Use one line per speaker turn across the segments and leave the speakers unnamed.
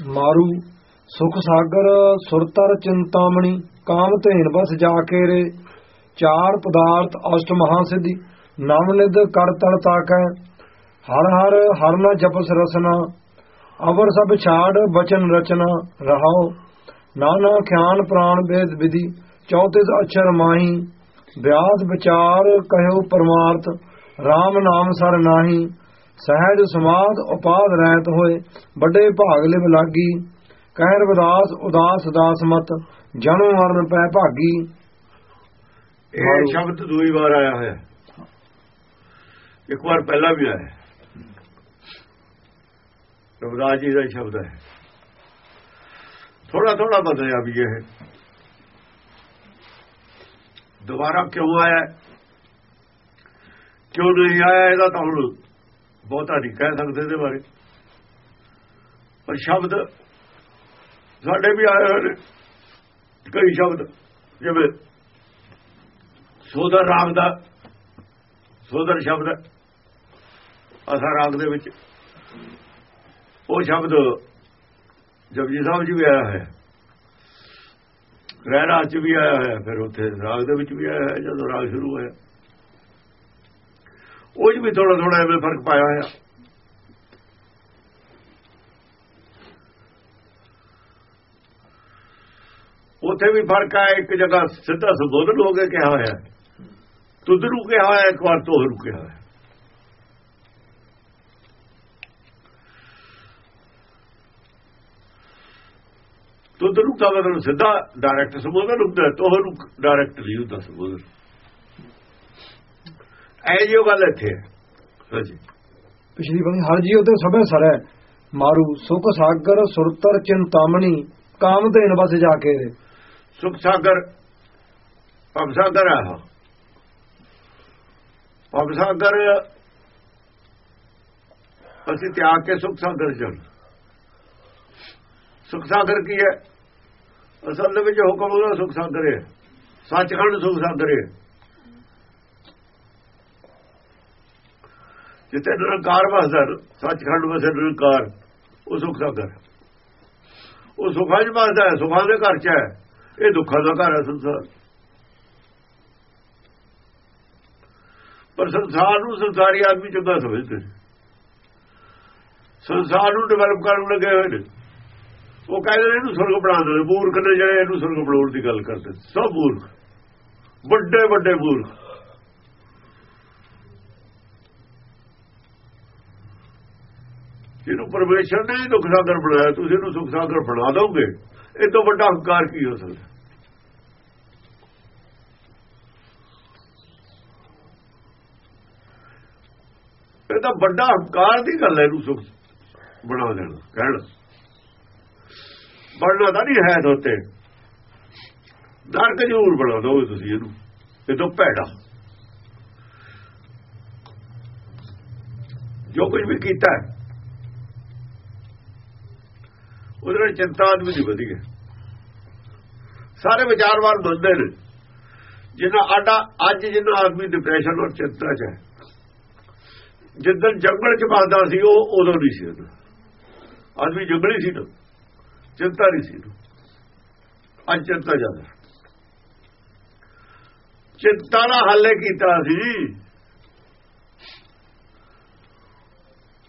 ਮਾਰੂ, ਸੁਖ ਸਾਗਰ, ਸੁਰਤਰ ਚਿੰਤਾਮਣੀ, ਕਾਮ ਧੇਨ ਬਸ ਜਾ ਕੇ ਰੇ। ਚਾਰ ਪਦਾਰਥ ਅਸ਼ਟ ਮਹਾ ਸਿੱਧੀ ਨਾਮ ਨਿਦ ਕਰ ਤਲ ਤਾਕੈ। ਹਰ ਹਰ ਹਰ ਨ ਜਪਸ ਰਸਨਾ। ਅਵਰ ਸਭ ਛਾੜ, ਬਚਨ ਰਚਨਾ ਰਹਾਓ ਨਾਨਾ ਖਿਆਨ ਪ੍ਰਾਣ ਵੇਦ ਵਿਧੀ ਚੌਤਿਸ ਅਛਰ ਮਾਹੀ। ਵਿਆਸ ਵਿਚਾਰ ਕਹਿਓ ਪਰਮਾਰਥ RAM ਨਾਮ ਸਰ ਨਾਹੀ। ਸਹਿਜ ਸਮਾਦ ਉਪਾਦ ਰਹਿਤ ਹੋਏ ਵੱਡੇ ਭਾਗ ਲਿਵ ਲਾਗੀ। ਕਹਿ ਰਵਿਦਾਸ ਉਦਾਸ ਦਾਸ ਮਤ ਜਨਮ ਮਰਨ ਪੈ ਭਾਗੀ।
ਇਹ ਸ਼ਬਦ ਦੂਈ ਵਾਰ ਆਇਆ ਹੋਇਆ। ਇੱਕ ਵਾਰ ਪਹਿਲਾਂ ਵੀ ਆਇਆ। ਰਵਿਦਾਸ ਜੀ ਦਾ ਸ਼ਬਦ ਹੈ। ਥੋੜਾ ਥੋੜਾ ਬਦਲਿਆ ਵੀ ਇਹ। ਦੁਬਾਰਾ ਕਿਉਂ ਆਇਆ? ਕਿਉਂ ਨਹੀਂ ਆਇਆ ਇਹਦਾ ਤਾਂ ਹੁਣ ਬਹੁਤਾ ਨਹੀਂ ਕਹਿ ਸਕਦੇ ਦੇ ਬਾਰੇ। ਪਰ ਸ਼ਬਦ, ਸਾਡੇ ਵੀ ਆਏ ਹੋਏ ਨੇ, ਕਈ ਸ਼ਬਦ, ਜਿਵੇਂ ਸੋਦਰ ਰਾਗ ਦਾ ਸੋਦਰ ਸ਼ਬਦ ਅਸਾ ਰਾਗ ਦੇ ਵਿੱਚ। ਉਹ ਸ਼ਬਦ ਜਪਜੀ ਸਾਹਿਬ ਜੀ ਵੀ ਆਇਆ ਹੈ। ਰਹਿਰਾਜ ਚ ਵੀ ਆਇਆ ਹੈ, ਫਿਰ ਉੱਥੇ ਰਾਗ ਦੇ ਵਿੱਚ ਵੀ ਆਇਆ ਹੈ, ਜਦੋਂ ਰਾਗ ਸ਼ੁਰੂ ਹੋਇਆ। ਉਹ 'ਚ ਵੀ ਥੋੜਾ ਥੋੜਾ ਐਵੇਂ ਫ਼ਰਕ ਪਾਇਆ ਹੋਇਆ। ਉੱਥੇ ਵੀ ਫ਼ਰਕ ਆ ਇੱਕ ਜਗ੍ਹਾ ਸਿੱਧਾ ਸੰਬੋਧਨ ਹੋ ਕੇ ਕਿਹਾ ਹੋਇਆ। ਤੁਧ ਕਿਹਾ ਹੋਇਆ, ਇੱਕ ਵਾਰ ਤੋਹ ਕਿਹਾ ਹੋਇਆ। ਤੁਧ ਦਾ ਮਤਲਬ ਸਿੱਧਾ ਡਾਇਰੈਕਟ ਸੰਬੋਧਨ ਹੁੰਦਾ ਤੋਹ ਡਾਇਰੈਕਟ ਨਹੀਂ ਹੁੰਦਾ ਸੰਬੋਧਨ। ਐ ਜਿਓ ਗੱਲ ਇੱਥੇ ਹਾਂਜੀ
ਪਿਛਲੀ ਵਾਰੀ ਹਰ ਜੀਉ ਤੇ ਸਭੇ ਸਰੈ ਮਾਰੂ ਸੁਖ ਸਾਗਰ ਸੁਰਤਰ ਚਿੰਤਾਮਣੀ ਕਾਮ ਧੇਨ ਬਸ ਜਾ ਕੇ।
ਸੁਖ ਸਾਗਰ ਭਵ ਸਾਗਰ ਆ ਭਵ ਸਾਗਰ ਅਸੀਂ ਤਿਆਗ ਕੇ ਸੁਖ ਸਾਗਰ ਚੜ ਸੁਖ ਸਾਗਰ ਕੀ ਹੈ? ਅਸਲ ਦੇ ਵਿੱਚ ਹੁਕਮ ਉਹਦਾ ਸੁਖ ਸਾਗਰ ਹੈ। ਸੱਚਖੰਡ ਸੁਖ ਸਾਗਰ ਹੈ। ਜਿੱਥੇ ਨਿਰੰਕਾਰ ਵਸਦਾ ਸੱਚਖੰਡ ਵਸਦਾ ਨਿਰੰਕਾਰ ਉਹ ਸੁਖ ਘਰ ਉਹ ਸੁਖਾਂ 'ਚ ਵਸਦਾ ਹੈ, ਸੁਖਾਂ ਦੇ ਘਰ 'ਚ ਹੈ। ਇਹ ਦੁੱਖਾਂ ਦਾ ਘਰ ਹੈ ਸੰਸਾਰ। ਪਰ ਸੰਸਾਰ ਨੂੰ ਸੰਸਾਰੀ ਆਦਮੀ ਚੰਗਾ ਸਮਝਦੇ ਨੇ। ਸੰਸਾਰ ਨੂੰ ਡਿਵੈਲਪ ਕਰਨ ਲੱਗੇ ਹੋਏ ਨੇ। ਉਹ ਕਹਿੰਦੇ ਨੇ ਇਹਨੂੰ ਸੁਰਗ ਬਣਾ ਦੇ ਮੂਰਖ ਨੇ ਜਿਹੜੇ ਇਹਨੂੰ ਸੁਰਗ ਬਣਾਉਣ ਦੀ ਗੱਲ ਕਰਦੇ ਸਭ ਮੂਰਖ। ਵੱਡੇ ਵੱਡੇ ਮੂਰਖ। ਜਿਹਨੂੰ ਪਰਮੇਸ਼ਰ ਨੇ ਦੁੱਖ ਸਾਗਰ ਬਣਾਇਆ, ਤੁਸੀਂ ਇਹਨੂੰ ਸੁਖ ਸਾਗਰ ਬਣਾ ਦੋਗੇ। ਇਹ ਤੋਂ ਵੱਡਾ ਹੰਕਾਰ ਕੀ ਹੋ ਸਕਦਾ? ਇਹ ਤਾਂ ਵੱਡਾ ਹੰਕਾਰ ਦੀ ਗੱਲ ਹੈ ਇਹਨੂੰ ਸੁਖ ਬਣਾ ਦੇਣਾ, ਕਹਿਣ। ਬਣਨਾ ਤਾਂ ਨਹੀਂ ਹੈ ਦੋਤੇ ਨਰਕ ਜ਼ਰੂਰ ਬਣਾ ਦੋਗੇ ਤੁਸੀਂ ਇਹਨੂੰ। ਇਹ ਤੋਂ ਭੈੜਾ। ਜੋ ਕੁਝ ਵੀ ਕੀਤਾ ਹੈ ਉਹਦੇ ਨਾਲ ਚਿੰਤਾ ਆਦਮੀ ਦੀ ਵਧੀ ਹੈ ਸਾਰੇ ਵਿਚਾਰਵਾਨ ਬੰਦੇ ਨੇ। ਜਿਨ੍ਹਾਂ ਆਡਾ ਅੱਜ ਜਿਨ੍ਹਾਂ ਆਦਮੀ ਡਿਪਰੈਸ਼ਨ ਔਰ ਚਿੰਤਾ 'ਚ ਹੈ। ਜਿੱਦਨ ਜੰਗਲ 'ਚ ਵਸਦਾ ਸੀ, ਉਹ ਉਦੋਂ ਨਹੀਂ ਸੀ ਉਹਦਾ। ਆਦਮੀ ਜੰਗਲੀ ਸੀ ਨਾ ਚਿੰਤਾ ਨਹੀਂ ਸੀ ਅੱਜ ਚਿੰਤਾ ਜ਼ਿਆਦਾ। ਚਿੰਤਾ ਦਾ ਹੱਲ ਕੀਤਾ ਸੀ।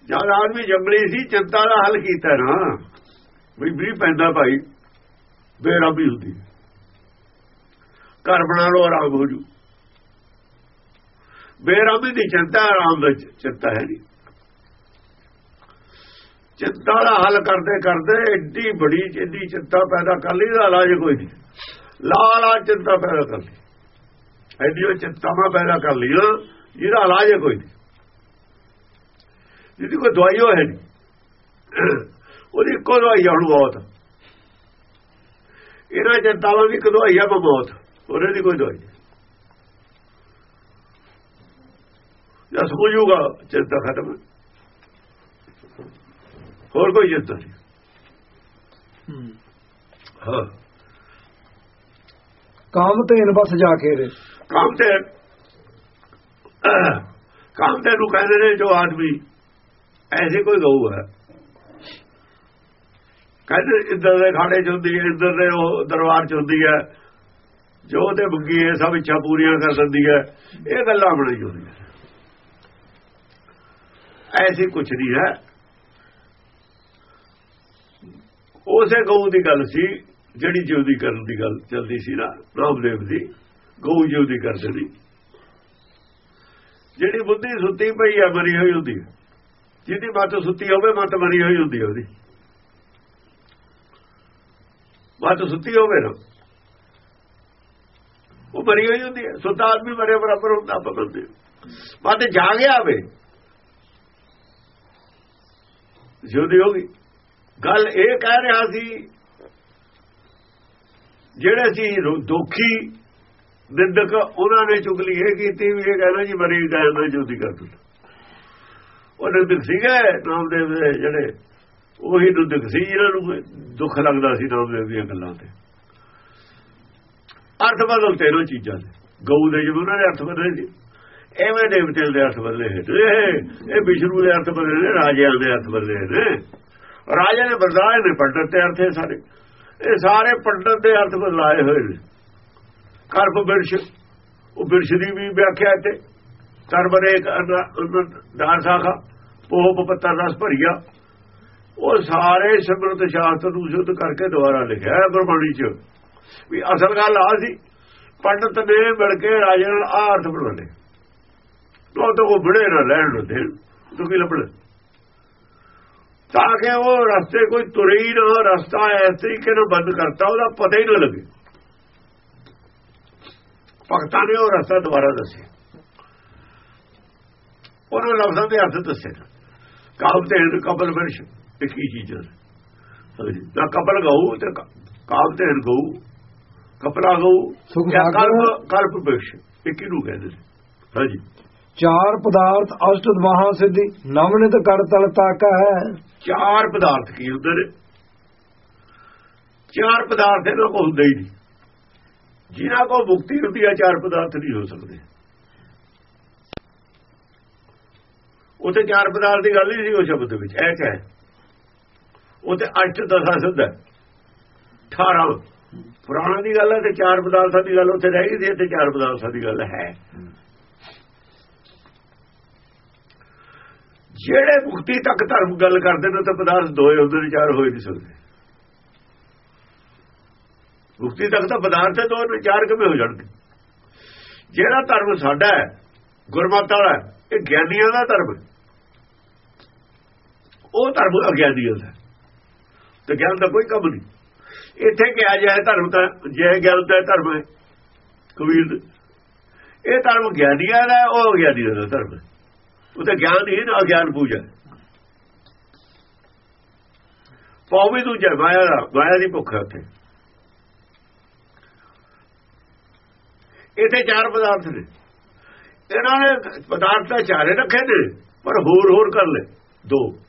ਜਦ ਆਦਮੀ ਜੰਗਲੀ ਸੀ, ਚਿੰਤਾ ਦਾ ਹੱਲ ਕੀਤਾ ਨਾ। ਵੀ ਵੀ ਪੈਂਦਾ ਭਾਈ ਬੇਰਾਬੀ ਹੁੰਦੀ। ਘਰ ਬਣਾ ਲਓ, ਆਰਾਮ ਹੋ ਜੂ। ਬੇਰਾਬੀ ਦੀ ਚਿੰਤਾ ਆਰਾਮ ਦਾ ਚਿੰਤਾ ਹੈ ਨਹੀਂ। ਚਿੰਤਾ ਦਾ ਹੱਲ ਕਰਦੇ ਕਰਦੇ ਏਡੀ ਬੜੀ ਜਿੱਦੀ ਚਿੰਤਾ ਪੈਦਾ ਕਰ ਲਈ ਦਾ ਇਲਾਜ ਕੋਈ ਨਹੀਂ। ਲਾਲਾ ਚਿੰਤਾ ਪੈਦਾ ਕਰ ਲਈ। ਐਡੀ ਚਿੰਤਾਵਾਂ ਪੈਦਾ ਕਰ ਲਈਆਂ, ਜਿਹਦਾ ਇਲਾਜ ਕੋਈ ਨਹੀਂ। ਜਿਹਦੀ ਕੋਈ ਦਵਾਈ ਹੋ ਹੈ ਨਹੀਂ। ਉਹਦੀ ਇੱਕੋ ਦਵਾਈ ਹੁਣ ਮੌਤ। ਇਹਨਾਂ ਚਿੰਤਾਵਾਂ ਦੀ ਕਦਵਾਈ ਆ ਮੌਤ। ਉਹਦੇ ਦੀ ਕੋਈ ਦਵਾਈ ਜਦ ਸਮਝੂਗਾ ਚਿੰਤਾ ਖਤਮ। ਹੋਰ ਕੋਈ ਚਿੰਤਾ ਨਹੀਂ। ਹਾਂ।
ਕਾਮ ਧੇਨ ਬਸ ਜਾ ਕੇ ਰੇ
ਕੰਮ ਤੇ ਕੰਮ ਤੇ ਨੂੰ ਕਹਿੰਦੇ ਨੇ ਜੋ ਆਦਮੀ ਐਸੇ ਕੋਈ ਗਊ ਹੈ। ਕਹਿੰਦੇ ਇੱਧਰ ਦੇ ਖਾੜੇ ਚ ਹੁੰਦੀ ਹੈ, ਇੱਧਰ ਦੇ ਉਹ ਦਰਬਾਰ ਚ ਹੁੰਦੀ ਹੈ। ਜੋ ਤੇ ਬੁੱਗੀ ਇਹ ਸਭ ਇੱਛਾ ਪੂਰੀਆਂ ਕਰ ਸਕਦੀ ਹੈ। ਇਹ ਗੱਲਾਂ ਬਣਾਈ ਹੁੰਦੀਆਂ ਐਸੀ ਕੁਛ ਨਹੀਂ ਹੈ। ਉਸੇ ਗਊ ਦੀ ਗੱਲ ਸੀ, ਜਿਹੜੀ ਜਿਉਦੀ ਕਰਨ ਦੀ ਗੱਲ ਚੱਲਦੀ ਸੀ ਨਾ ਨਾਮਦੇਵ ਦੀ, ਗਊ ਜਿਉਦੀ ਕਰਦੇ ਨਹੀਂ ਜਿਹੜੀ ਬੁੱਧੀ ਸੁੱਤੀ ਪਈ ਹੈ, ਮਰੀ ਹੋਈ ਹੁੰਦੀ ਹੈ। ਜਿਹਦੀ ਮੱਤ ਸੁੱਤੀ ਹੋਵੇ, ਮੱਤ ਮਰੀ ਹੋਈ ਹੁੰਦੀ ਹੈ ਉਹਦੀ। ਮੱਤ ਸੁੱਤੀ ਹੋਵੇ ਨਾ। ਉਹ ਮਰੀ ਹੋਈ ਹੁੰਦੀ ਹੈ। ਸੁੱਤਾ ਆਦਮੀ ਮਰੇ ਬਰਾਬਰ ਹੁੰਦਾ, ਆਪਾਂ ਬੰਦੇ ਮੱਤ ਜਾਗਿਆ ਆਵੇ ਜਿਉਦੀ ਹੋ ਗਈ। ਗੱਲ ਇਹ ਕਹਿ ਰਿਹਾ ਸੀ, ਜਿਹੜੇ ਸੀ ਦੁਖੀ ਨਿੰਦਕ, ਉਹਨਾਂ ਨੇ ਚੁਗਲੀ ਇਹ ਕੀਤੀ ਵੀ ਇਹ ਕਹਿੰਦਾ ਜੀ ਮਰੀ ਕਹਿੰਦਾ ਜੋਤੀ ਕਰ ਦੂ ਉਹ ਨਿੰਦਕ ਸੀਗੇ, ਨਾਮਦੇਵ ਦੇ ਜਿਹੜੇ ਉਹੀ ਨਿੰਦਕ ਸੀ ਜਿਹਨਾਂ ਨੂੰ ਦੁੱਖ ਲੱਗਦਾ ਸੀ ਨਾਮਦੇਵ ਦੀਆਂ ਗੱਲਾਂ ਤੇ। ਅਰਥ ਬਦਲ ਤੇਰੋ ਚੀਜ਼ਾਂ ਦੇ। ਗਊ ਦੇ ਜਿਵੇਂ ਉਹਨਾਂ ਦੇ ਅਰਥ ਬਦਲੇ ਸੀ। ਐਵੇਂ ਦੇਵਤੇ ਦੇ ਅਰਥ ਬਦਲੇ ਇਹ ਇਹ ਵਿਸ਼ਨੂੰ ਦੇ ਅਰਥ ਬਦਲੇ ਨੇ, ਰਾਜਿਆਂ ਦੇ ਅਰਥ ਬਦਲੇ ਨੇ। ਰਾਜਾ ਨੇ ਬਰਦਾਏ ਨੇ, ਪੰਡਤ ਤੇ ਅਰਥ ਸਾਰੇ। ਇਹ ਸਾਰੇ ਪੰਡਤ ਦੇ ਅਰਥ ਬਦਲਾਏ ਹੋਏ ਨੇ। ਕਰਪ ਬਿਰਸ਼, ਉਹ ਬਿਰਸ਼ ਦੀ ਵੀ ਵਿਆਖਿਆ ਤੇ ਕਰਬਰੇ ਦਾਰ ਸਾਖਾ, ਪੋਹ ਪੱਤਰ ਰਸ ਭਰੀਆ। ਉਹ ਸਾਰੇ ਸਿਮਰਤ ਸ਼ਾਸਤਰ ਨੂੰ ਸ਼ੁੱਧ ਕਰਕੇ ਦੁਬਾਰਾ ਲਿਖਿਆ ਹੈ ਗੁਰਬਾਣੀ ਚ। ਵੀ ਅਸਲ ਗੱਲ ਆ ਸੀ, ਪੰਡਤ ਨੇ ਮਿਲ ਕੇ ਰਾਜੇ ਨਾਲ ਆ ਅਰਥ ਬਣਾਉਣੇ ਉਹ ਤਾਂ ਕੋ ਬੜੇ ਨਾ ਲੈਣ ਦੇਣ ਤੂੰ ਕੀ ਲੱਭਣਾ। ਤਾਂ ਕਿ ਉਹ ਰਸਤੇ ਕੋਈ ਤੁਰੇ ਹੀ ਨਾ, ਰਸਤਾ ਇਸ ਤਰੀਕੇ ਨਾਲ ਬੰਦ ਕਰਤਾ, ਉਹਦਾ ਪਤਾ ਹੀ ਨਾ ਲੱਗੇ। ਭਗਤਾਂ ਨੇ ਉਹ ਰਸਤਾ ਦੁਬਾਰਾ ਦੱਸਿਆ। ਉਹਨਾਂ ਲਫ਼ਜ਼ਾਂ ਦੇ ਅਰਥ ਦੱਸੇ ਕਾਬ ਤੇ ਕਬਲ ਵਰਸ਼ ਇੱਕ ਹੀ। ਚੀਜ਼ ਹੈ ਨਾ ਕਪਲ ਗਊ ਤੇ ਕਾਬ ਤੇ ਗਊ ਕਪਲਾ ਗਊ ਕਲਪ ਕਲਪ ਵਰਸ਼ ਇੱਕ ਹੀ ਨੂੰ? ਕਹਿੰਦੇ ਹਾਂਜੀ
ਚਾਰ ਪਦਾਰਥ ਅਸ਼ਟ ਦਵਾਹਾਂ ਸਿੱਧੀ ਨਵਨਿਤ ਕਰ ਤਲ ਤਾਕਾ ਹੈ।
ਚਾਰ ਪਦਾਰਥ ਕੀ ਨੇ? ਚਾਰ ਪਦਾਰਥ ਇਹਨਾਂ ਕੋ ਹੁੰਦੇ ਹੀ ਨਹੀਂ। ਜਿਨ੍ਹਾਂ ਕੋ ਮੁਕਤੀ ਹੁੰਦੀ ਹੈ ਚਾਰ ਪਦਾਰਥ ਨਹੀਂ ਹੋ ਸਕਦੇ। ਉਥੇ ਚਾਰ ਪਦਾਰਥ ਦੀ ਗੱਲ ਹੀ ਨਹੀਂ ਉਹ ਸ਼ਬਦ ਵਿੱਚ ਐ ਉਹ ਤੇ ਅੱਠ ਦਸਾ ਸਿੱਧ ਹੈ। 18 ਪੁਰਾਣਾ ਦੀ ਗੱਲ ਹੈ ਤੇ ਚਾਰ ਪਦਾਰਥਾਂ ਦੀ ਗੱਲ ਉੱਥੇ ਰਹਿ ਗਈ ਸੀ ਤੇ ਚਾਰ ਪਦਾਰਥਾਂ ਦੀ ਗੱਲ ਹੈ। ਜਿਹੜੇ ਮੁਕਤੀ ਤੱਕ ਧਰਮ ਗੱਲ ਕਰਦੇ ਨੇ ਤਾਂ ਪਦਾਰਥ ਦੋਏ ਹੁੰਦੇ ਨੇ, ਚਾਰ ਹੋਏ ਨਹੀਂ ਸਕਦੇ। ਮੁਕਤੀ ਤੱਕ ਤਾਂ ਪਦਾਰਥ ਤੇ ਦੋ ਚਾਰ ਕਿਵੇਂ ਹੋ ਜਾਣਗੇ? ਜਿਹੜਾ ਧਰਮ ਸਾਡਾ ਹੈ, ਗੁਰਮਤਿ ਵਾਲਾ ਇਹ ਗਿਆਨੀਆਂ ਦਾ ਧਰਮ ਉਹ ਧਰਮ ਅਗਿਆਨੀਆਂ ਦਾ ਤੇ ਗਿਆਨ ਦਾ ਕੋਈ ਕੰਮ ਨਹੀਂ। ਇੱਥੇ ਕਿਹਾ ਜਾਏ ਧਰਮ ਤਾਂ, ਜੇ ਗਿਆਨ ਤਾਂ ਧਰਮ ਹੈ, ਕਬੀਰ ਇਹ ਧਰਮ ਗਿਆਨੀਆਂ ਦਾ ਉਹ ਅਗਿਆਨੀਆਂ ਦਾ ਧਰਮ ਹੈ। ਉਹ ਤਾਂ ਗਿਆਨ ਹੀ ਨਾ ਗਿਆਨ ਪੂਜਾ। ਪਾਉ ਵੀ ਦੂਜਾ, ਮਾਇਆ ਦਾ, ਮਾਇਆ ਦੀ ਭੁੱਖ ਹੈ ਉੱਥੇ। ਇੱਥੇ ਚਾਰ ਪਦਾਰਥ ਨੇ। ਇਹਨਾਂ ਨੇ ਪਦਾਰਥ ਤਾਂ ਚਾਰੇ ਰੱਖੇ ਨੇ, ਪਰ ਹੋਰ ਹੋਰ ਕਰ ਲੈ ਦੋ।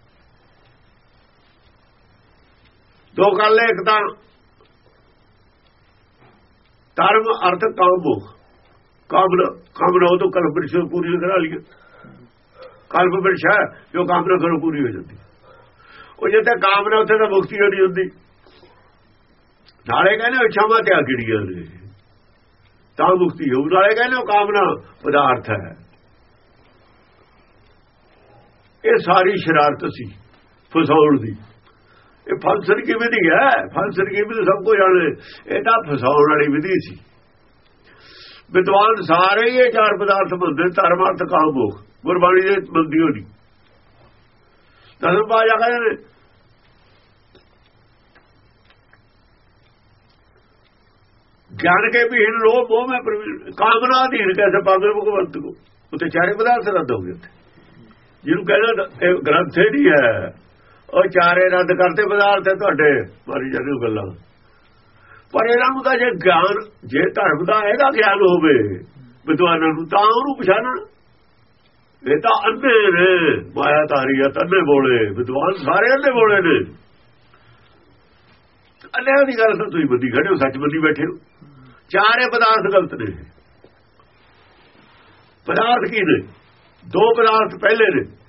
ਦੋ ਗੱਲ ਇੱਕ ਤਾਂ ਧਰਮ, ਅਰਥ, ਕਾਮ ਭੁੱਖ ਕਾਮਨਾ ਕਾਮਨਾ ਉਹ ਤੋਂ ਕਲਪ ਪੂਰੀ ਕਰਾ ਲਈ ਕਲਪ ਬਿਰਛਾ ਜੋ ਕਾਮਨਾ ਕਰੋ, ਪੂਰੀ ਹੋ ਜਾਂਦੀ। ਉਹ ਜਿੱਥੇ ਕਾਮਨਾ ਉੱਥੇ ਤਾਂ ਮੁਕਤੀ ਹੋਣੀ ਹੁੰਦੀ। ਨਾਲੇ ਕਹਿੰਦੇ ਇੱਛਾਵਾਂ ਤੇ ਆਗੜੀਆਂ ਨੇ ਤਾਂ ਮੁਕਤੀ ਹੋਊ। ਨਾਲੇ ਕਹਿੰਦੇ ਉਹ ਕਾਮਨਾ ਪਦਾਰਥ ਹੈ। ਇਹ ਸਾਰੀ ਸ਼ਰਾਰਤ ਸੀ, ਫਸਾਉਣ ਦੀ। ਇਹ ਫਲਸਰ ਕੀ ਵਿਧੀ ਹੈ ਫਲਸਰ ਕੀ ਵਿਧੀ ਸਭ ਕੋ ਜਾਣੇ ਇਹ ਤਾਂ ਫਸਾਉਣ ਵਾਲੀ ਵਿਧੀ ਸੀ। ਵਿਦਵਾਨ ਸਾਰੇ ਇਹ ਚਾਰ ਪਦਾਰਥ ਬੰਦੇ ਧਰਮ, ਅਰਥ ਕਾਮ ਭੋਗ ਗੁਰਬਾਣੀ ਦੇ ਬੰਦੀ ਹੋਣੀ ਦਸਮ ਪਾਜਾ ਕਹਿੰਦੇ ਗਿਆਨ ਕੇ ਵੀ ਹਿਣ ਰੋਹ ਮੋਹ ਮੈਂ ਕਾਮਨਾ ਅਧੀਨ ਕੈਸੇ ਪਾਗਲ ਭਗਵੰਤ ਕੋ? ਉਤੇ ਚਾਰੇ ਪਦਾਰਥ ਰੱਦ ਹੋ ਗਏ ਉੱਥੇ। ਜਿਹਨੂੰ ਕਹਿੰਦਾ ਇਹ ਗ੍ਰੰਥ ਹੀ ਨਹੀਂ ਹੈ। ਉਹ ਚਾਰੇ ਰੱਦ ਕਰਤੇ ਪਦਾਰਥ ਹੈ ਤੁਹਾਡੇ। ਮਾਰੀ ਜਾਂਦੇ ਗੱਲਾਂ। ਪਰ ਇਹਨਾਂ ਨੂੰ ਤਾਂ ਜੇ ਗਿਆਨ, ਜੇ ਧਰਮ ਦਾ ਇਹਦਾ ਗਿਆਨ ਹੋਵੇ, ਵਿਦਵਾਨਾਂ ਨੂੰ ਤਾਂ ਉਹਨੂੰ ਪਛਾਣਨ। ਇਹ ਤਾਂ ਅੰਨੇ ਨੇ ਮਾਇਆ ਧਾਰੀ ਆ, ਤੰਨੇ ਬੋਲੇ, ਵਿਦਵਾਨ ਸਾਰੇ ਅੰਨੇ ਬੋਲੇ ਨੇ। ਅੰਨੇ ਦੀ ਗੱਲ ਤਾਂ ਤੁਸੀਂ ਬੰਦੀ ਖੜੇ ਹੋ ਸੱਚ ਬੰਦੀ ਬੈਠੇ ਹੋ। ਚਾਰੇ ਪਦਾਰਥ ਗਲਤ ਨੇ। ਪਦਾਰਥ ਕੀ ਨੇ? ਦੋ ਪਦਾਰਥ ਪਹਿਲੇ ਨੇ।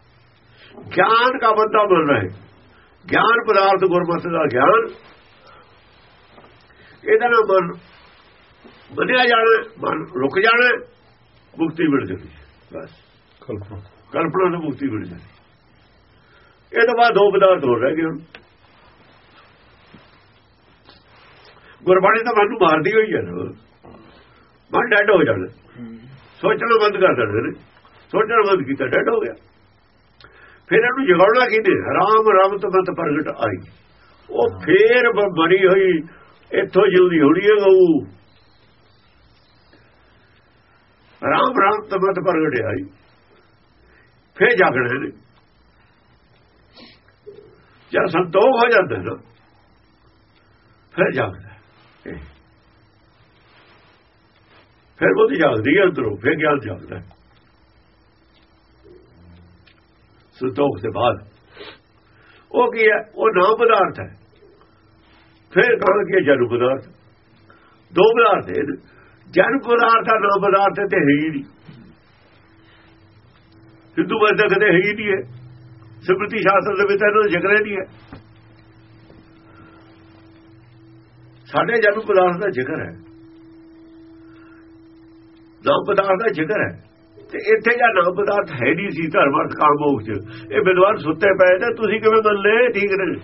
ਗਿਆਨ ਦਾ ਬੰਦਾ ਬਣ ਰਿਹਾ ਗਿਆਨ ਪਦਾਰਥ ਗੁਰਮਤਿ ਦਾ ਗਿਆਨ ਇਹਦਾ ਨਾਲ ਮਨ ਵਧਿਆ ਜਾਣਾ ਮਨ ਰੁਕ ਜਾਣਾ ਮੁਕਤੀ ਮਿਲ ਜਾਂਦੀ। ਬਸ
ਕਲਪਨਾ
ਕਲਪਨਾ ਨੂੰ ਮੁਕਤੀ ਮਿਲ ਜਾਂਦੀ ਇਹ ਤੋਂ ਬਾਅਦ ਦੋ ਪਦਾਰਥ ਹੋ ਰਹਿ ਗਏ ਹੁਣ ਗੁਰਬਾਣੀ ਤਾਂ ਮਨ ਨੂੰ ਮਾਰਦੀ ਹੋਈ ਹੈ ਨਾ ਮਨ ਡੈਡ ਹੋ ਜਾਣਾ ਸੋਚਣਾ ਬੰਦ ਕਰ ਦਿੰਦੇ ਨੇ ਸੋਚਣਾ ਬੰਦ ਕੀਤਾ ਡੈਡ ਹੋ ਗਿਆ ਫਿਰ ਇਹਨੂੰ ਜਗਾਉਣਾ ਕਿਹਨੇ ਰਾਮ ਰਮਤ ਮਤ ਪ੍ਰਗਟ ਆਈ। ਉਹ ਫੇਰ ਮਰੀ ਹੋਈ, ਇੱਥੋਂ ਜਿਉਂਦੀ ਹੋਣੀ ਹੈ ਗਊ। ਰਾਮ ਰਮਤ ਤਮਤ ਪ੍ਰਗਟ ਆਈ। ਫੇਰ ਜਾਗਣਾ ਨੇ ਜਦ ਸੰਤੋਖ ਹੋ ਜਾਂਦਾ ਨਾ, ਫਿਰ ਜਾਗਦਾ ਫਿਰ ਉਹ ਜਾਗਦੀ ਹੈ ਅੰਦਰੋਂ, ਫਿਰ ਗਿਆਨ ਜਾਗਦਾ ਹੈ। ਸੰਤੋਖ ਦੇ ਬਾਅਦ। ਉਹ ਕੀ ਹੈ? ਉਹ ਨਾਮ ਪਦਾਰਥ ਹੈ। ਫਿਰ ਕਹਾਂ ਕਿ ਜਨ ਪਦਾਰਥ। ਦੋ ਪਦਾਰਥ ਹੈ ਜਨ ਪਦਾਰਥ ਦਾ ਨਾਮ ਪਦਾਰਥ ਤੇ ਹੈ ਹੀ ਨਹੀਂ। ਹਿੰਦੂ ਮਤ ਦਾ ਕਦੇ ਹੈ ਹੀ ਨਹੀਂ ਹੈ। ਸਿਮਰਤੀ ਸ਼ਾਸਤਰ ਦੇ ਵਿੱਚ ਇਹਨੂੰ ਜ਼ਿਕਰ ਨਹੀਂ ਹੈ। ਸਾਡੇ ਜਨ ਪਦਾਰਥ ਦਾ ਜ਼ਿਕਰ ਹੈ। ਨਾਮ ਪਦਾਰਥ ਦਾ ਜ਼ਿਕਰ ਹੈ। ਤੇ ਇੱਥੇ ਜਾਂ ਨਾਮ ਪਦਾਰਥ ਹੈ ਨਹੀਂ ਸੀ, ਧਰਮ ਅਰਥ ਕਾਮ ਮੋਖ ਚ ਇਹ ਵਿਦਵਾਨ ਸੁੱਤੇ ਪਏ ਤੇ ਤੁਸੀਂ ਕਿਵੇਂ ਮੰਨ ਲਏ ਠੀਕ ਨੇ।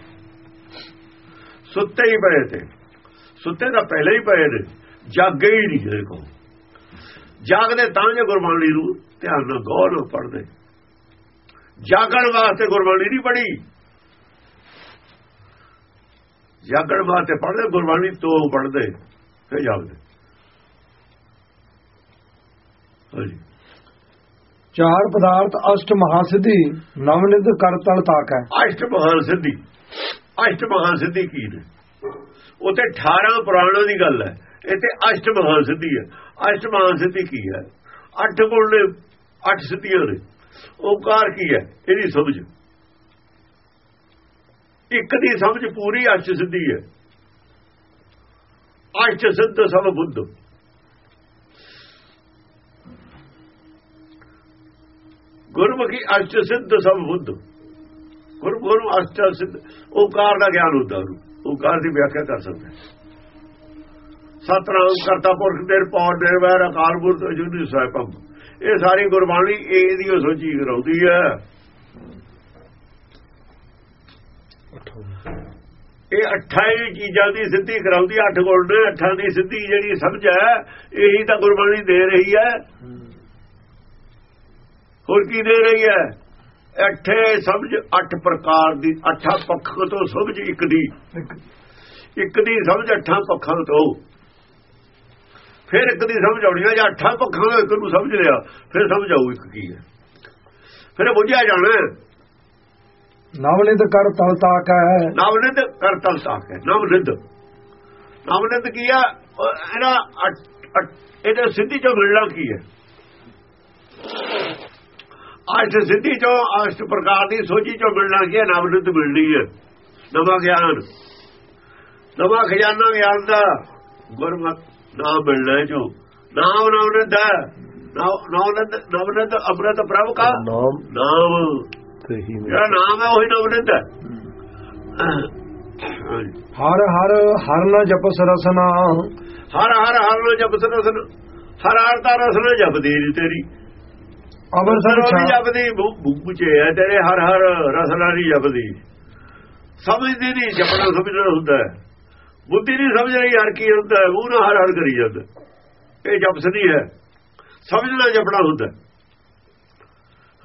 ਸੁੱਤੇ ਹੀ ਪਏ ਤੇ। ਸੁੱਤੇ ਤਾਂ ਪਹਿਲੇ ਹੀ ਪਏ ਨੇ। ਜਾਗੇ ਹੀ ਨਹੀਂ ਦੇਖੋ ਜਾਗਦੇ ਤਾਂ ਜੇ ਗੁਰਬਾਣੀ ਨੂੰ ਧਿਆਨ ਨਾਲ ਗੌਰ ਨਾਲ ਪੜ੍ਹਦੇ। ਜਾਗਣ ਵਾਸਤੇ ਗੁਰਬਾਣੀ ਨਹੀਂ ਪੜ੍ਹੀ। ਜਾਗਣ ਵਾਸਤੇ ਪੜ੍ਹਦੇ, ਗੁਰਬਾਣੀ ਤੋਂ ਪੜ੍ਹਦੇ, ਫਿਰ ਜਾਗਦੇ। ਹਾਂਜੀ।
ਚਾਰ ਪਦਾਰਥ ਅਸ਼ਟ ਮਹਾਸਿੱਧੀ, ਨਵਨਿਧ ਕਰ ਤਲ ਤਾਕ ਹੈ।
ਅਸ਼ਟ ਮਹਾਨ ਸਿੱਧੀ ਅਸ਼ਟ ਮਹਾਨ ਸਿੱਧੀ ਕੀ ਨੇ? ਉਤੇ 18 ਪੁਰਾਣਾਂ ਦੀ ਗੱਲ ਹੈ। ਇੱਥੇ ਅਸ਼ਟ ਮਹਾਨ ਸਿੱਧੀ ਹੈ। ਅਸ਼ਟ ਮਹਾਨ ਸਿੱਧੀ ਕੀ ਹੈ? ਅੱਠ ਗੁਣ ਨੇ ਅੱਠ ਸਿੱਧੀਆਂ ਨੇ। ਓਕਾਰ ਕੀ ਹੈ? ਇਹਦੀ ਸਮਝ। ਇੱਕ ਦੀ ਸਮਝ ਪੂਰੀ ਅਸ਼ਟ ਸਿੱਧੀ ਹੈ। ਅਸ਼ਟ ਸਿੱਧ ਸਭ ਬੁੱਧ। ਗੁਰਮੁਖੀ ਅਸ਼ਟ ਸਿੱਧ ਸਭ ਬੁੱਧ। ਗੁਰਮੁਖ ਅਸ਼ਟ ਸਿੱਧ, ਓਕਾਰ ਦਾ ਗਿਆਨ ਹੁੰਦਾ ਉਹਨੂੰ। ਓਕਾਰ ਦੀ ਵਿਆਖਿਆ ਕਰ ਸਕਦਾ ਹੈ। ਸਤਨਾਮ ਕਰਤਾ ਪੁਰਖ ਦੇ ਪੌੜ ਨਿਰਵੈਰ ਅਕਾਲ ਪੁਰਖ, ਅਜੂਨੀ ਸਾਹਿਬਮ ਇਹ ਸਾਰੀ ਗੁਰਬਾਣੀ ਇਹਦੀ ਓ ਸੋਚੀ ਕਰਾਉਂਦੀ ਹੈ। ਇਹ ਅੱਠਾਂ ਹੀ ਚੀਜ਼ਾਂ ਦੀ ਸਿੱਧੀ ਕਰਾਉਂਦੀ, ਅੱਠ ਗੁਣ ਨੇ, ਅੱਠਾਂ ਦੀ ਸਿੱਧੀ ਜਿਹੜੀ ਸਮਝ ਹੈ, ਇਹੀ ਤਾਂ ਗੁਰਬਾਣੀ ਦੇ ਰਹੀ ਹੈ। ਹੋਰ ਕੀ ਦੇ ਰਹੀ ਹੈ? ਅੱਠੇ ਸਮਝ ਅੱਠ ਪ੍ਰਕਾਰ ਦੀ ਅੱਠਾਂ ਪੱਖਾਂ ਤੋਂ ਸਮਝ ਇੱਕ ਦੀ। ਇੱਕ। ਦੀ ਸਮਝ ਅੱਠਾਂ ਪੱਖਾਂ ਤੋਂ। ਫਿਰ ਇੱਕ ਦੀ ਸਮਝ ਆਉਣੀ ਹੈ ਜਾਂ ਅੱਠਾਂ ਪੱਖਾਂ ਤੋਂ ਇੱਕ ਨੂੰ ਸਮਝ ਲਿਆ ਫਿਰ ਸਮਝ ਆਊ ਇੱਕ ਕੀ ਹੈ। ਫਿਰ ਬੁੱਝਿਆ ਜਾਣਾ
ਨਵਨਿਧ ਕਰ ਤਲ ਤਾਕ ਹੈ।
ਨਵਨਿਧ ਕਰਤਲ ਸਾਖ ਹੈ ਨਵਨਿਧ। ਨਵਨਿਧ ਕੀ ਹੈ ਇਹਦਾ ਇਹਦੇ ਸਿੱਧੀ ਚੋਂ ਮਿਲਣਾ ਕੀ ਹੈ? ਅਸ਼ਟ ਸਿੱਧੀ ਚੋਂ ਅਸ਼ਟ ਪ੍ਰਕਾਰ ਦੀ ਸੋਝੀ ਚੋਂ ਮਿਲਣਾ ਕੀ ਹੈ? ਨਵਨਿਧ ਮਿਲਣੀ ਹੈ। ਨਵਾਂ ਗਿਆਨ। ਨਵਾਂ ਖਜ਼ਾਨਾ ਗਿਆਨ ਦਾ ਗੁਰਮਤ ਨਾਮ ਮਿਲਣਾ ਹੈ ਜੋ ਨਾਮ ਨਵਨਿਧ ਹੈ। ਨਵ- ਨਵਨਿਧ ਨਵਨਿਧ ਅੰਮ੍ਰਿਤ ਪ੍ਰਭ ਕਾ?
ਨਾਮ।
ਨਾਮ। ਜਿਹੜਾ ਨਾਮ ਹੈ ਉਹੀ ਨਵਨਿਧ ਹੈ।
ਹਰ ਹਰ ਹਰ ਨ ਜਪਸ ਰਸਨਾ
ਹਰ ਹਰ ਹਰ ਨੂੰ ਜਪਤ ਰਸਨ ਹਰ ਹਰ ਦਾ ਰਸਨ ਜਪਦੀ ਤੇਰੀ। ਸਰਵ
ਛਾ-
ਜਪਦੀ ਬੁੱਝੇ ਹੈ ਤੇਰੇ ਹਰ ਹਰ ਰਸਨਾ ਨਹੀਂ ਜਪਦੀ। ਸਮਝਦੀ ਨਹੀਂ ਜਪਣਾ ਸਮਝਣਾ ਹੁੰਦਾ ਹੈ। ਬੁੱਧੀ ਨਹੀਂ ਸਮਝ ਰਹੀ ਹਰ ਕੀ ਹੁੰਦਾ ਉਹ ਨਾ ਹਰ ਹਰ ਕਰੀ ਜਾਂਦਾ। ਇਹ ਜਪਸ ਨਹੀਂ ਹੈ। ਸਮਝਣਾ ਜਪਣਾ ਹੁੰਦਾ ਹੈ।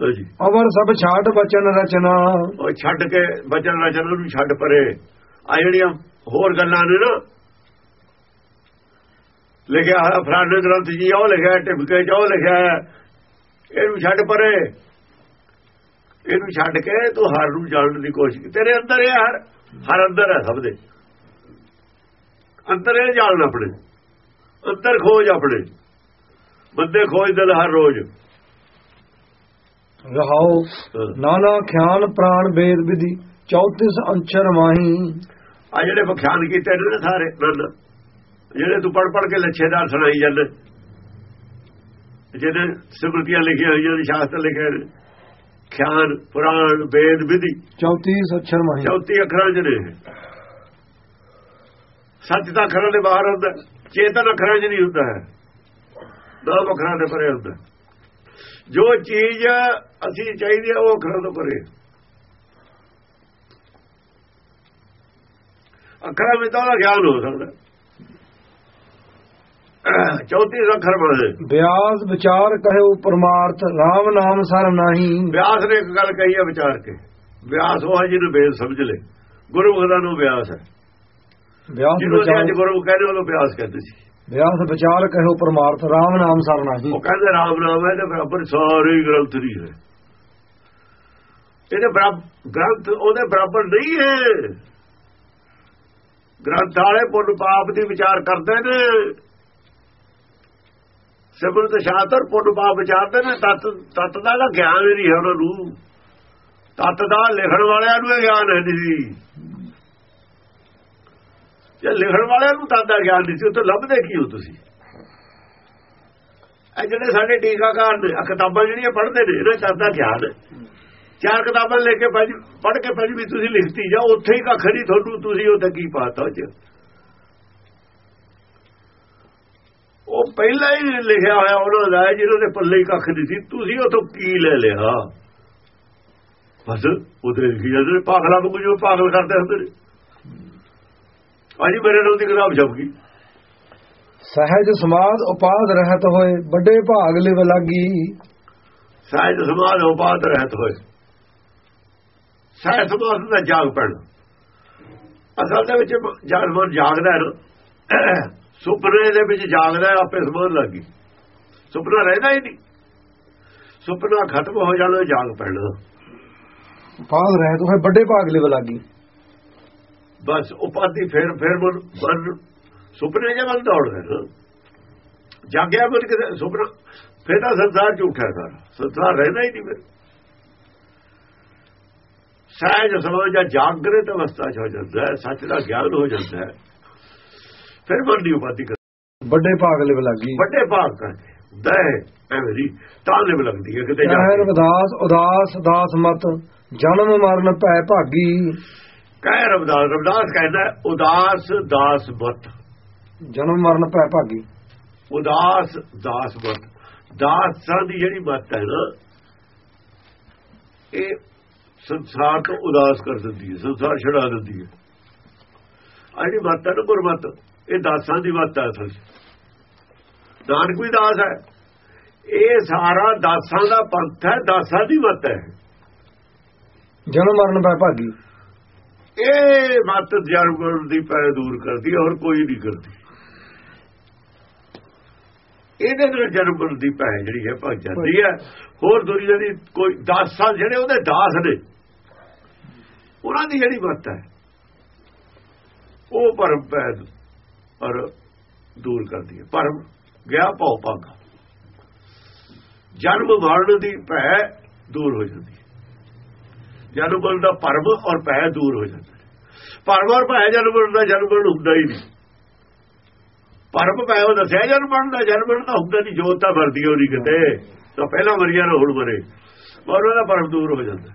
ਹਾਂਜੀ
ਅਵਰ ਸਭ ਛਾਟ ਬਚਨ ਰਚਨਾ।
ਉਹ ਛੱਡ ਕੇ ਬਚਨ ਰਚਨ ਨੂੰ ਛੱਡ ਪਰੇ। ਆ ਜਿਹੜੀਆਂ ਹੋਰ ਗੱਲਾਂ ਨੇ ਨਾ ਲਿਖਿਆ ਫਲਾਣੇ ਗ੍ਰੰਥ ਜੀ ਉਹ ਲਿਖਿਆ ਟਿਪਕੇ ਚ ਉਹ ਲਿਖਿਆ। ਇਹਨੂੰ ਛੱਡ ਪਰੇ। ਇਹਨੂੰ ਛੱਡ ਕੇ ਤੂੰ ਹਰ ਨੂੰ ਜਾਣਨ ਦੀ ਕੋਸ਼ਿਸ਼ ਕਰ ਤੇਰੇ ਅੰਦਰ ਇਹ ਹਰ ਹਰ ਅੰਦਰ ਹੈ ਸਭ ਦੇ। ਅੰਦਰ ਇਹ ਜਾਣ ਆਪਣੇ। ਅੰਦਰ ਖੋਜ ਆਪਣੇ। ਬੰਦੇ ਖੋਜਦੇ ਨੇ ਹਰ ਰੋਜ਼।
ਰਹਾਓ। ਨਾਨਾ ਖਿਆਨ ਪ੍ਰਾਣ ਵੇਦ ਵਿਧੀ। 34 ਅੰਚਰ ਮਾਹੀ।
ਆ ਜਿਹੜੇ ਵਿਖਿਆਨ ਕੀਤੇ ਨੇ ਸਾਰੇ ਜਿਹੜੇ ਤੂੰ ਪੜ ਪੜ ਕੇ ਲੱਛੇਦਾਰ ਸੁਣਾਈ ਜਾਂਦੇ। ਜਿਹਦੇ ਸਿਮਰਤੀਆਂ ਲਿਖੀਆਂ ਹੋਈਆਂ ਨੇ ਸ਼ਾਸਤਰ ਲਿਖੇ ਨੇ। ਖਿਆਨ ਪੁਰਾਣ ਵੇਦ ਵਿਧੀ।
34 ਅੱਖਰ ਮਾਹੀ
34 ਅੱਖਰਾਂ ਚ ਨੇ ਸੱਚ ਦਾ ਅੱਖਰਾਂ ਦੇ ਬਾਹਰ ਹੁੰਦਾ ਚੇਤਨ ਅੱਖਰਾਂ ਚ ਨਹੀਂ ਹੁੰਦਾ ਹੈ। ਦੋ ਅੱਖਰਾਂ ਦੇ ਪਰੇ ਹੁੰਦਾ। ਜੋ ਚੀਜ਼ ਅਸੀਂ ਚਾਹੀਦੀ ਹੈ ਉਹ ਅੱਖਰਾਂ ਤੋਂ ਪਰੇ। ਅੱਖਰਾਂ ਵਿੱਚ ਤਾਂ ਗਿਆਨ ਹੋ ਸਕਦਾ। ਚੌਥੀ ਅੱਖਰ ਬਣੇ
ਵਿਆਸ ਵਿਚਾਰ ਕਹਿਓ ਪਰਮਾਰਥ RAM ਨਾਮ ਸਰ ਨਹੀਂ।
ਵਿਆਸ ਨੇ ਇੱਕ ਗੱਲ ਕਹੀ ਹੈ ਵਿਚਾਰ ਕੇ। ਵਿਆਸ ਉਹ ਹੈ ਜਿਹਨੂੰ ਬੇਦ ਸਮਝ ਲੈ। ਗੁਰਮੁਖ ਦਾ ਨੂੰ ਵਿਆਸ ਹੈ।
ਵਿਆਸ
ਜਿਹਨੂੰ
ਵਿਚਾਰ
ਗੁਰਮੁਖ ਕਹਿੰਦੇ ਉਹਨੂੰ ਵਿਆਸ ਕਹਿੰਦੇ ਸੀ।
ਵਿਆਸ ਵਿਚਾਰ ਕਹਿਓ ਪਰਮਾਰਥ RAM ਨਾਮ ਸਰ ਨਹੀਂ।
ਉਹ ਕਹਿੰਦੇ ਰਾਮ ਨਾਮ ਹੈ ਤੇ ਬਰਾਬਰ ਸਾਰੇ ਗ੍ਰੰਥ ਨਹੀਂ ਹੈ। ਇਹਦੇ ਬਰਾਬਰ ਗ੍ਰੰਥ ਉਹਦੇ ਬਰਾਬਰ ਨਹੀਂ ਹੈ। ਗ੍ਰੰਥ ਵਾਲੇ ਪੁੰਨ ਪਾਪ ਦੀ ਵਿਚਾਰ ਕਰਦੇ ਨੇ। ਸਿਮਰਤ ਸ਼ਾਤਰ ਪੁੰਨ ਪਾਪ ਵਿਚਾਰਦੇ ਨੇ, ਤਤ ਤਤ ਦਾ ਤਾਂ ਗਿਆਨ ਹੀ ਨਹੀਂ ਹੈ ਉਹਨਾਂ ਨੂੰ। ਤਤ ਦਾ ਲਿਖਣ ਵਾਲਿਆਂ ਨੂੰ ਇਹ ਗਿਆਨ ਹੈ ਨਹੀਂ। ਜੇ ਲਿਖਣ ਵਾਲਿਆਂ ਨੂੰ ਤਤ ਦਾ ਗਿਆਨ ਨਹੀਂ ਸੀ ਉਹ ਤਾਂ ਲੱਭਦੇ ਕੀ ਹੋ ਤੁਸੀਂ? ਇਹ ਜਿਹੜੇ ਸਾਡੇ ਟੀਕਾਕਾਰ ਨੇ ਕਿਤਾਬਾਂ ਜਿਹੜੀਆਂ ਪੜ੍ਹਦੇ ਨੇ ਇਹਨਾਂ ਤਤ ਦਾ ਗਿਆਨ ਚਾਰ ਕਿਤਾਬਾਂ ਲੈ ਕੇ ਪੜ੍ਹ ਕੇ ਪੰਜ ਵੀ ਤੁਸੀਂ ਲਿਖਤੀ, ਜਾ ਉੱਥੇ ਹੀ ਕੱਖ ਨਹੀਂ, ਤੁਹਾਨੂੰ ਤੁਸੀਂ ਉੱਥੇ ਕੀ ਪਾਤਾ ਉਹ 'ਚ ਉਹ ਪਹਿਲਾਂ ਹੀ ਲਿਖਿਆ ਹੋਇਆ ਉਹਨਾਂ ਦਾ ਜਿਹਨਾਂ ਦੇ ਪੱਲੇ ਹੀ ਕੱਖ ਨਹੀਂ ਸੀ। ਤੁਸੀਂ ਉਥੋਂ ਕੀ ਲੈ ਲਿਆ? ਬਸ ਉਹਦੇ ਨੇ, ਪਾਗਲਾਂ ਨੂੰ ਜੋ ਪਾਗਲ ਕਰਦੇ ਹੁੰਦੇ ਨੇ। ਅੱਜ ਮੇਰੇ ਨਾਲ ਦੀ ਕਿਤਾਬ ਗਈ।
ਸਹਿਜ ਸਮਾਦ ਉਪਾਦ ਰਹਿਤ ਹੋਏ ਵੱਡੇ ਭਾਗ ਲਿਵ ਲਾਗੀ।
ਸਾਇਦ ਸਮਾਜ ਉਪਾਦ ਰਹਿਤ ਹੋਏ। ਸਾਇਦ ਸਮਾਜ ਦਾ ਜਾਗ ਪੈਣਾ। ਅਸਲ ਦੇ ਵਿੱਚ ਜਾਨਵਰ ਜਾਗਦਾ ਹੈ ਸੁਪਨੇ ਦੇ ਵਿੱਚ ਜਾਗਦਾ ਹੈ, ਆਪੇ ਸਮਾਨ ਲੱਗੀ ਸੁਪਨਾ ਰਹਿੰਦਾ ਹੀ ਨਹੀਂ। ਸੁਪਨਾ ਖਤਮ ਹੋ ਜਾਣਾ ਜਾਗ ਪੈਣਾ।
ਉਪਾਦ ਰਹਿਤ ਹੋਏ ਵੱਡੇ ਭਾਗ ਲਿਵ ਲਾਗੀ
ਬਸ ਉਪਾਧੀ ਫੇਰ ਫੇਰ ਮਨ ਸੁਪਨੇ ਜੇ ਵੱਲ ਦੌੜਦਾ ਨਾ ਜਾਗਿਆ ਮਨ ਕਿਤੇ ਸੁਪਨਾ ਫੇਰ ਤਾਂ ਸੰਸਾਰ ਝੂਠਾ ਸਾਰਾ। ਸੰਸਾਰ ਰਹਿੰਦਾ ਹੀ ਨਹੀਂ ਫਿਰ। ਸਹਿਜ ਸਮਾਜ ਜਾਂ ਜਾਗਰਤ ਅਵਸਥਾ 'ਚ ਹੋ ਜਾਂਦਾ ਹੈ ਸੱਚ ਦਾ ਗਿਆਨ ਹੋ ਜਾਂਦਾ ਹੈ। ਫਿਰ ਦੀ ਉਪਾਧੀ ਕਰ
ਵੱਡੇ ਭਾਗ ਲਿਵ ਲਾਗੀ
ਵੱਡੇ ਭਾਗ ਕਰਕੇ ਦਹ ਐਵੇਂ ਦੀ ਤਾਂ ਲਿਵ ਲੱਗਦੀ ਹੈ ਕਿਤੇ ਜਾ
ਕਹਿਰ
ਕੇ।
ਵਿਦਾਸ ਉਦਾਸ ਦਾਸ ਮਤ ਜਨਮ ਮਰਨ ਭੈ ਭਾਗੀ।
ਕਹਿ ਰਬਦਾਸ ਰਬਦਾਸ ਕਹਿੰਦਾ ਉਦਾਸ ਦਾਸ ਮਤ।
ਜਨਮ ਮਰਨ ਭੈ ਭਾਗੀ।
ਉਦਾਸ ਦਾਸ ਮਤ। ਦਾਸਾਂ ਦੀ ਜਿਹੜੀ ਮਤ ਹੈ ਨਾ ਇਹ ਸੰਸਾਰ ਤੋਂ ਉਦਾਸ ਕਰ ਦਿੰਦੀ ਹੈ ਸੰਸਾਰ ਛਡਾ ਦਿੰਦੀ ਹੈ। ਜਿਹੜੀ ਮਤ ਹੈ ਨਾ ਗੁਰਮਤ ਇਹ ਦਾਸਾਂ ਦੀ ਹੈ ਅਸਲ ਨਾਨਕ ਵੀ ਦਾਸ ਹੈ? ਇਹ ਸਾਰਾ ਦਾਸਾਂ ਦਾ ਪੰਥ ਹੈ ਦਾਸਾਂ ਦੀ ਮਤ ਹੈ।
ਜਨਮ ਮਰਨ ਭੈ ਭਾਗੀ।
ਇਹ ਮਤ ਜਨਮ ਦੀ ਪੈ ਦੂਰ ਕਰਦੀ ਹੈ ਹੋਰ ਕੋਈ ਨਹੀਂ ਕਰਦੀ। ਇਹਦੇ ਨਾਲ ਜਨਮ ਦੀ ਪੈ ਜਿਹੜੀ ਹੈ ਭੱਜ ਜਾਂਦੀ ਹੈ। ਹੋਰ ਦੁਨੀਆ ਦੀ ਕੋਈ ਦਾਸਾਂ ਜਿਹੜੇ ਉਹਦੇ ਦਾਸ ਨੇ। ਉਹਨਾਂ ਦੀ ਜਿਹੜੀ ਮਤ ਹੈ ਉਹ ਪਰਮ ਪੈ ਔਰ ਦੂਰ ਕਰਦੀ ਹੈ। ਭਰਮ ਗਿਆ ਭਉ ਭਾਗਾ। ਜਨਮ ਮਰਨ ਦੀ ਭੈ ਦੂਰ ਹੋ ਜਾਂਦੀ ਹੈ। ਜਨਮ ਮਰਨ ਦਾ ਪਰਮ ਔਰ ਭੈ ਦੂਰ ਹੋ ਜਾਂਦਾ ਹੈ। ਪਰਮ ਔਰ ਭੈ ਜਨਮ ਮਰਨ ਦਾ ਜਨਮ ਮਰਨ ਹੁੰਦਾ ਹੀ ਨਹੀਂ। ਭਰਮ ਭੈ ਉਹ ਦੱਸਿਆ, ਜਨਮ ਮਰਨ ਦਾ ਜਨਮ ਮਰਨ ਦਾ ਹੁੰਦਾ ਨਹੀਂ। ਜੋਤ ਤਾਂ ਵਰਦੀ ਹੋਣੀ ਕਿਤੇ। ਤਾਂ ਪਹਿਲਾਂ ਮਰੀਆ ਨਾ ਹੁਣ ਮਰੇ। ਪਰ ਉਹਦਾ ਪਰਮ ਦੂਰ ਹੋ ਜਾਂਦਾ